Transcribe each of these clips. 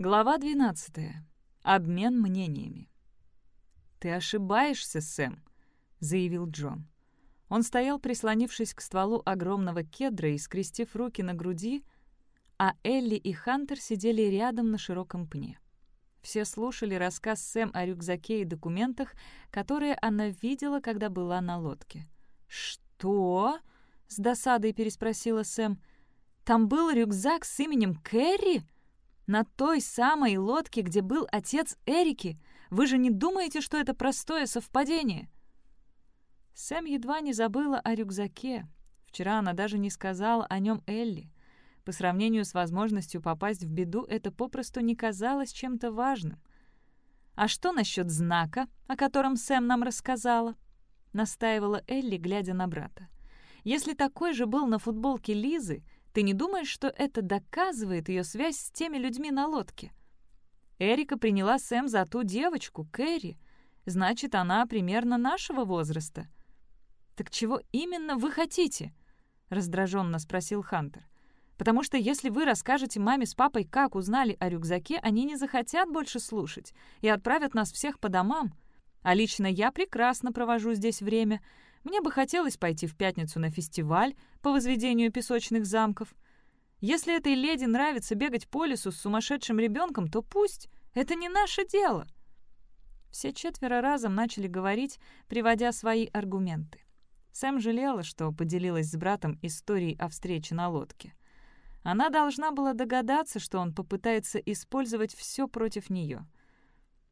Глава 12. Обмен мнениями. «Ты ошибаешься, Сэм», — заявил Джон. Он стоял, прислонившись к стволу огромного кедра и скрестив руки на груди, а Элли и Хантер сидели рядом на широком пне. Все слушали рассказ Сэм о рюкзаке и документах, которые она видела, когда была на лодке. «Что?» — с досадой переспросила Сэм. «Там был рюкзак с именем Кэрри?» На той самой лодке, где был отец Эрики. Вы же не думаете, что это простое совпадение?» Сэм едва не забыла о рюкзаке. Вчера она даже не сказала о нем Элли. По сравнению с возможностью попасть в беду, это попросту не казалось чем-то важным. «А что насчет знака, о котором Сэм нам рассказала?» — настаивала Элли, глядя на брата. «Если такой же был на футболке Лизы, ты не думаешь, что это доказывает ее связь с теми людьми на лодке? Эрика приняла Сэм за ту девочку, Кэрри. Значит, она примерно нашего возраста. «Так чего именно вы хотите?» — раздраженно спросил Хантер. «Потому что если вы расскажете маме с папой, как узнали о рюкзаке, они не захотят больше слушать и отправят нас всех по домам. А лично я прекрасно провожу здесь время. Мне бы хотелось пойти в пятницу на фестиваль по возведению песочных замков. Если этой леди нравится бегать по лесу с сумасшедшим ребенком, то пусть. Это не наше дело». Все четверо разом начали говорить, приводя свои аргументы. Сэм жалела, что поделилась с братом историей о встрече на лодке. Она должна была догадаться, что он попытается использовать все против нее.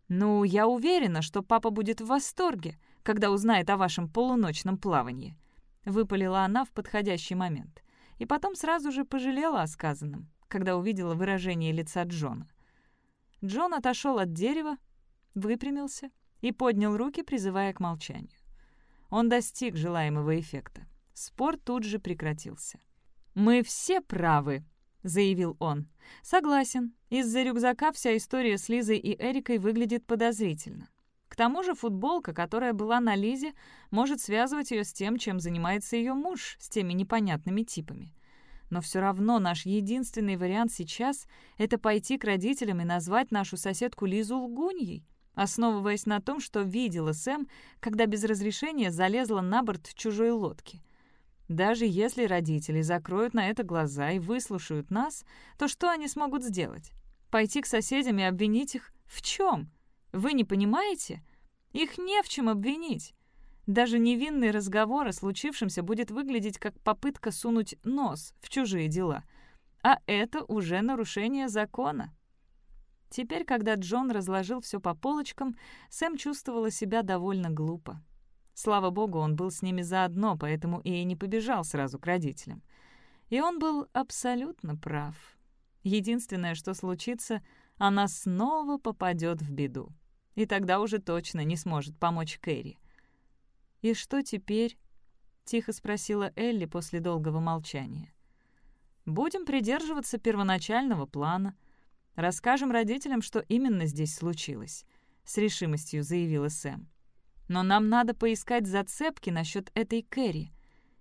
«Ну, я уверена, что папа будет в восторге, когда узнает о вашем полуночном плавании», — выпалила она в подходящий момент. И потом сразу же пожалела о сказанном, когда увидела выражение лица Джона. Джон отошел от дерева, выпрямился и поднял руки, призывая к молчанию. Он достиг желаемого эффекта. Спор тут же прекратился. «Мы все правы», — заявил он. «Согласен. Из-за рюкзака вся история с Лизой и Эрикой выглядит подозрительно. К тому же футболка, которая была на Лизе, может связывать ее с тем, чем занимается ее муж, с теми непонятными типами. Но все равно наш единственный вариант сейчас — это пойти к родителям и назвать нашу соседку Лизу лгуньей, основываясь на том, что видела Сэм, когда без разрешения залезла на борт чужой лодки. Даже если родители закроют на это глаза и выслушают нас, то что они смогут сделать? Пойти к соседям и обвинить их в чем? Вы не понимаете? Их не в чем обвинить. Даже невинный разговор о случившемся будет выглядеть как попытка сунуть нос в чужие дела. А это уже нарушение закона. Теперь, когда Джон разложил все по полочкам, Сэм чувствовала себя довольно глупо. Слава богу, он был с ними заодно, поэтому и не побежал сразу к родителям. И он был абсолютно прав. Единственное, что случится, она снова попадет в беду и тогда уже точно не сможет помочь Кэрри. «И что теперь?» — тихо спросила Элли после долгого молчания. «Будем придерживаться первоначального плана. Расскажем родителям, что именно здесь случилось», — с решимостью заявила Сэм. «Но нам надо поискать зацепки насчет этой Кэрри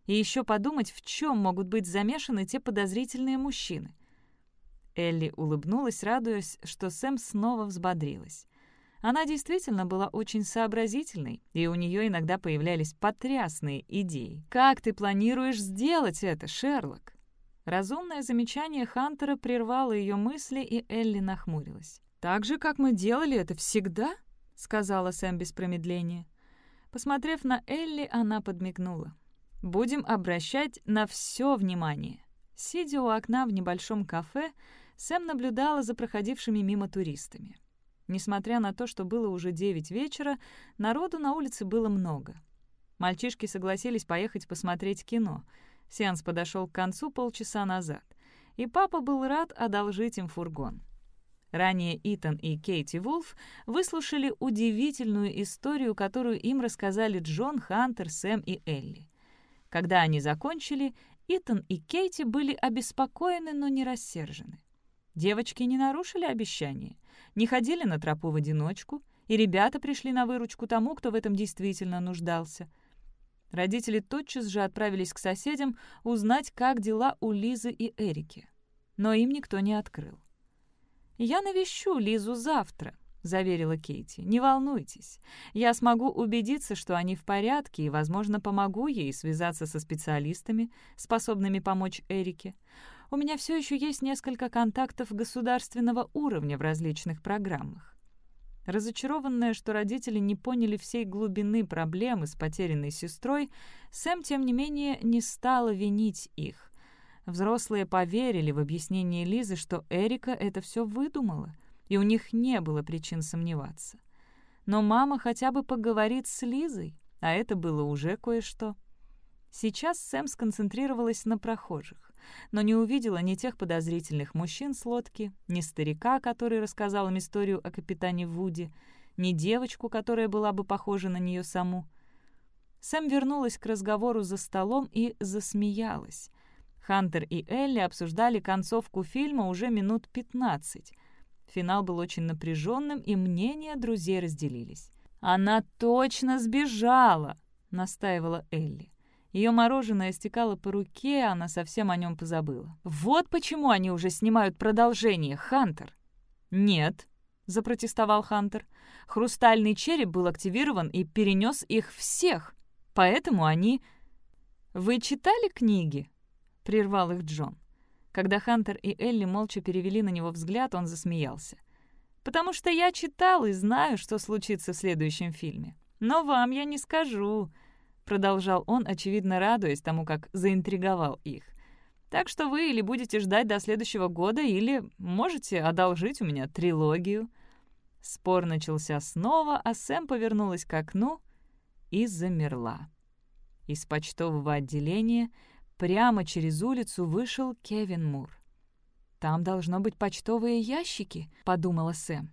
и еще подумать, в чем могут быть замешаны те подозрительные мужчины». Элли улыбнулась, радуясь, что Сэм снова взбодрилась. Она действительно была очень сообразительной, и у нее иногда появлялись потрясные идеи. «Как ты планируешь сделать это, Шерлок?» Разумное замечание Хантера прервало ее мысли, и Элли нахмурилась. «Так же, как мы делали это всегда?» — сказала Сэм без промедления. Посмотрев на Элли, она подмигнула. «Будем обращать на все внимание». Сидя у окна в небольшом кафе, Сэм наблюдала за проходившими мимо туристами. Несмотря на то, что было уже девять вечера, народу на улице было много. Мальчишки согласились поехать посмотреть кино. Сеанс подошел к концу полчаса назад, и папа был рад одолжить им фургон. Ранее Итан и Кейти Вулф выслушали удивительную историю, которую им рассказали Джон, Хантер, Сэм и Элли. Когда они закончили, Итан и Кейти были обеспокоены, но не рассержены. Девочки не нарушили обещание не ходили на тропу в одиночку, и ребята пришли на выручку тому, кто в этом действительно нуждался. Родители тотчас же отправились к соседям узнать, как дела у Лизы и Эрики. Но им никто не открыл. «Я навещу Лизу завтра», — заверила Кейти. «Не волнуйтесь. Я смогу убедиться, что они в порядке, и, возможно, помогу ей связаться со специалистами, способными помочь Эрике. У меня все еще есть несколько контактов государственного уровня в различных программах. Разочарованная, что родители не поняли всей глубины проблемы с потерянной сестрой, Сэм, тем не менее, не стала винить их. Взрослые поверили в объяснение Лизы, что Эрика это все выдумала, и у них не было причин сомневаться. Но мама хотя бы поговорит с Лизой, а это было уже кое-что. Сейчас Сэм сконцентрировалась на прохожих но не увидела ни тех подозрительных мужчин с лодки, ни старика, который рассказал им историю о капитане Вуди, ни девочку, которая была бы похожа на нее саму. Сэм вернулась к разговору за столом и засмеялась. Хантер и Элли обсуждали концовку фильма уже минут пятнадцать. Финал был очень напряженным, и мнения друзей разделились. «Она точно сбежала!» — настаивала Элли. Ее мороженое стекало по руке, а она совсем о нем позабыла. «Вот почему они уже снимают продолжение, Хантер!» «Нет», — запротестовал Хантер. «Хрустальный череп был активирован и перенес их всех, поэтому они...» «Вы читали книги?» — прервал их Джон. Когда Хантер и Элли молча перевели на него взгляд, он засмеялся. «Потому что я читал и знаю, что случится в следующем фильме. Но вам я не скажу. Продолжал он, очевидно радуясь тому, как заинтриговал их. «Так что вы или будете ждать до следующего года, или можете одолжить у меня трилогию». Спор начался снова, а Сэм повернулась к окну и замерла. Из почтового отделения прямо через улицу вышел Кевин Мур. «Там должно быть почтовые ящики», — подумала Сэм.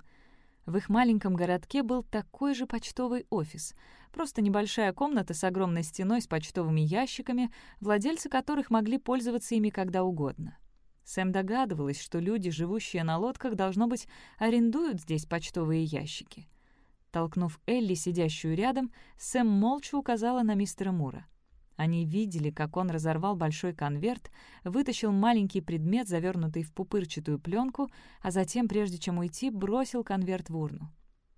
В их маленьком городке был такой же почтовый офис — Просто небольшая комната с огромной стеной с почтовыми ящиками, владельцы которых могли пользоваться ими когда угодно. Сэм догадывалась, что люди, живущие на лодках, должно быть, арендуют здесь почтовые ящики. Толкнув Элли, сидящую рядом, Сэм молча указала на мистера Мура. Они видели, как он разорвал большой конверт, вытащил маленький предмет, завернутый в пупырчатую пленку, а затем, прежде чем уйти, бросил конверт в урну.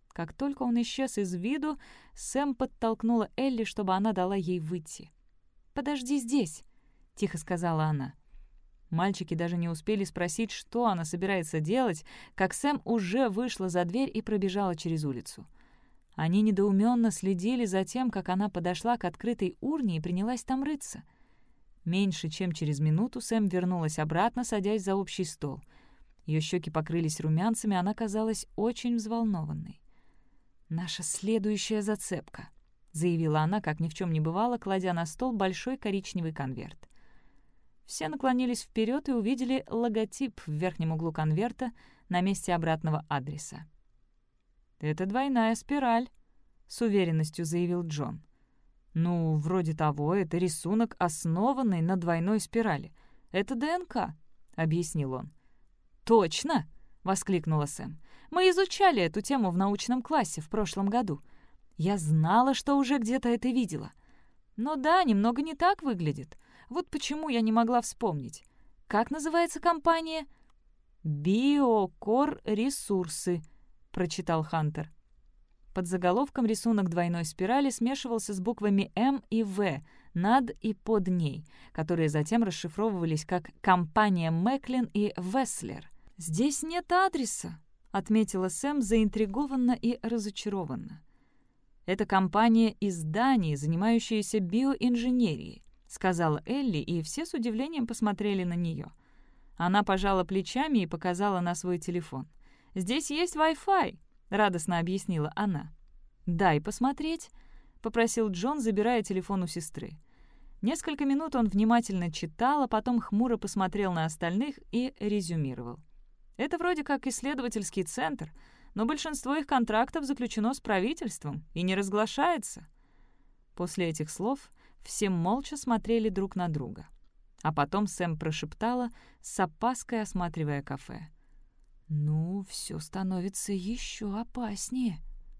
Как только он исчез из виду, Сэм подтолкнула Элли, чтобы она дала ей выйти. «Подожди здесь», — тихо сказала она. Мальчики даже не успели спросить, что она собирается делать, как Сэм уже вышла за дверь и пробежала через улицу. Они недоуменно следили за тем, как она подошла к открытой урне и принялась там рыться. Меньше чем через минуту Сэм вернулась обратно, садясь за общий стол. Ее щеки покрылись румянцами, она казалась очень взволнованной. «Наша следующая зацепка», — заявила она, как ни в чем не бывало, кладя на стол большой коричневый конверт. Все наклонились вперед и увидели логотип в верхнем углу конверта на месте обратного адреса. «Это двойная спираль», — с уверенностью заявил Джон. «Ну, вроде того, это рисунок, основанный на двойной спирали. Это ДНК», — объяснил он. «Точно!» — воскликнула Сэм. Мы изучали эту тему в научном классе в прошлом году. Я знала, что уже где-то это видела. Но да, немного не так выглядит. Вот почему я не могла вспомнить. Как называется компания? «Биокор Ресурсы», — прочитал Хантер. Под заголовком рисунок двойной спирали смешивался с буквами «М» и «В» над и под ней, которые затем расшифровывались как «Компания Мэклин» и «Веслер». «Здесь нет адреса», отметила Сэм заинтригованно и разочарованно. «Это компания изданий, занимающаяся биоинженерией», сказала Элли, и все с удивлением посмотрели на нее. Она пожала плечами и показала на свой телефон. «Здесь есть Wi-Fi», — радостно объяснила она. «Дай посмотреть», — попросил Джон, забирая телефон у сестры. Несколько минут он внимательно читал, а потом хмуро посмотрел на остальных и резюмировал. Это вроде как исследовательский центр, но большинство их контрактов заключено с правительством и не разглашается». После этих слов все молча смотрели друг на друга. А потом Сэм прошептала, с опаской осматривая кафе. «Ну, все становится еще опаснее».